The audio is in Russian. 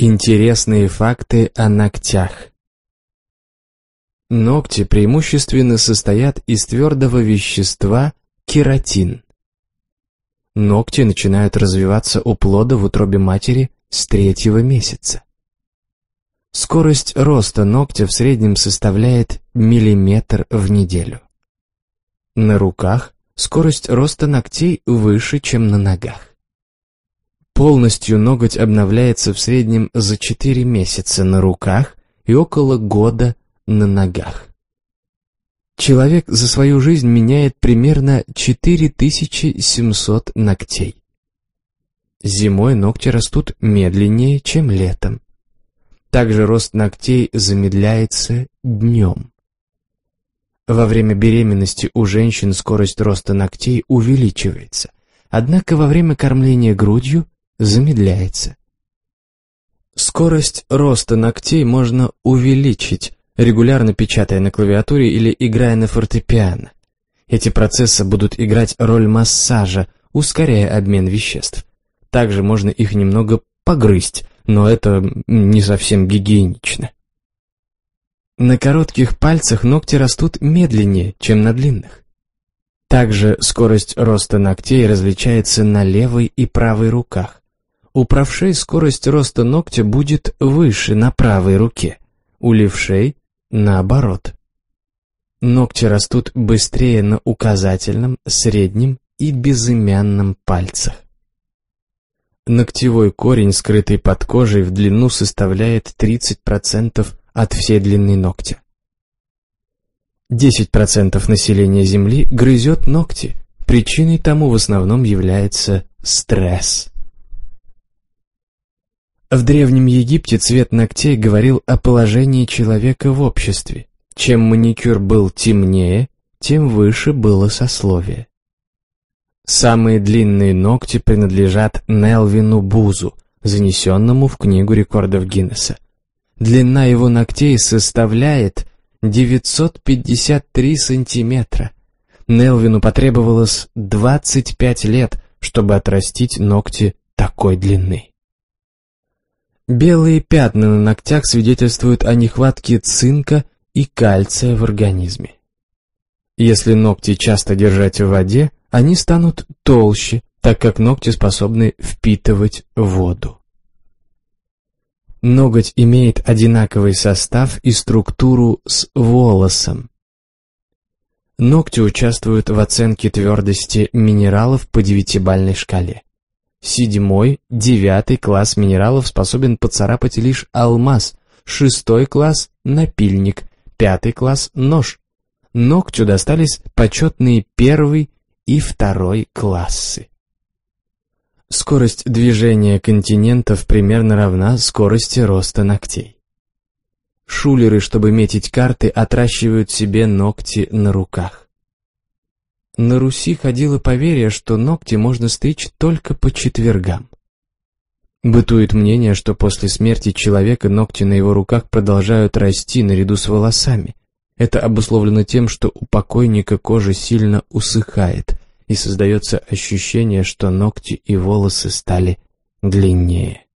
Интересные факты о ногтях. Ногти преимущественно состоят из твердого вещества кератин. Ногти начинают развиваться у плода в утробе матери с третьего месяца. Скорость роста ногтя в среднем составляет миллиметр в неделю. На руках скорость роста ногтей выше, чем на ногах. Полностью ноготь обновляется в среднем за 4 месяца на руках и около года на ногах. Человек за свою жизнь меняет примерно 4700 ногтей. Зимой ногти растут медленнее, чем летом. Также рост ногтей замедляется днем. Во время беременности у женщин скорость роста ногтей увеличивается, однако во время кормления грудью замедляется. Скорость роста ногтей можно увеличить, регулярно печатая на клавиатуре или играя на фортепиано. Эти процессы будут играть роль массажа, ускоряя обмен веществ. Также можно их немного погрызть, но это не совсем гигиенично. На коротких пальцах ногти растут медленнее, чем на длинных. Также скорость роста ногтей различается на левой и правой руках. У правшей скорость роста ногтя будет выше на правой руке, у левшей – наоборот. Ногти растут быстрее на указательном, среднем и безымянном пальцах. Ногтевой корень, скрытый под кожей, в длину составляет 30% от всей длины ногтя. 10% населения Земли грызет ногти. Причиной тому в основном является стресс. В Древнем Египте цвет ногтей говорил о положении человека в обществе. Чем маникюр был темнее, тем выше было сословие. Самые длинные ногти принадлежат Нелвину Бузу, занесенному в Книгу рекордов Гиннесса. Длина его ногтей составляет 953 сантиметра. Нелвину потребовалось 25 лет, чтобы отрастить ногти такой длины. Белые пятна на ногтях свидетельствуют о нехватке цинка и кальция в организме. Если ногти часто держать в воде, они станут толще, так как ногти способны впитывать воду. Ноготь имеет одинаковый состав и структуру с волосом. Ногти участвуют в оценке твердости минералов по девятибальной шкале. Седьмой, девятый класс минералов способен поцарапать лишь алмаз, шестой класс – напильник, пятый класс – нож. Ногтю достались почетные первый и второй классы. Скорость движения континентов примерно равна скорости роста ногтей. Шулеры, чтобы метить карты, отращивают себе ногти на руках. На Руси ходило поверье, что ногти можно стричь только по четвергам. Бытует мнение, что после смерти человека ногти на его руках продолжают расти наряду с волосами. Это обусловлено тем, что у покойника кожа сильно усыхает, и создается ощущение, что ногти и волосы стали длиннее.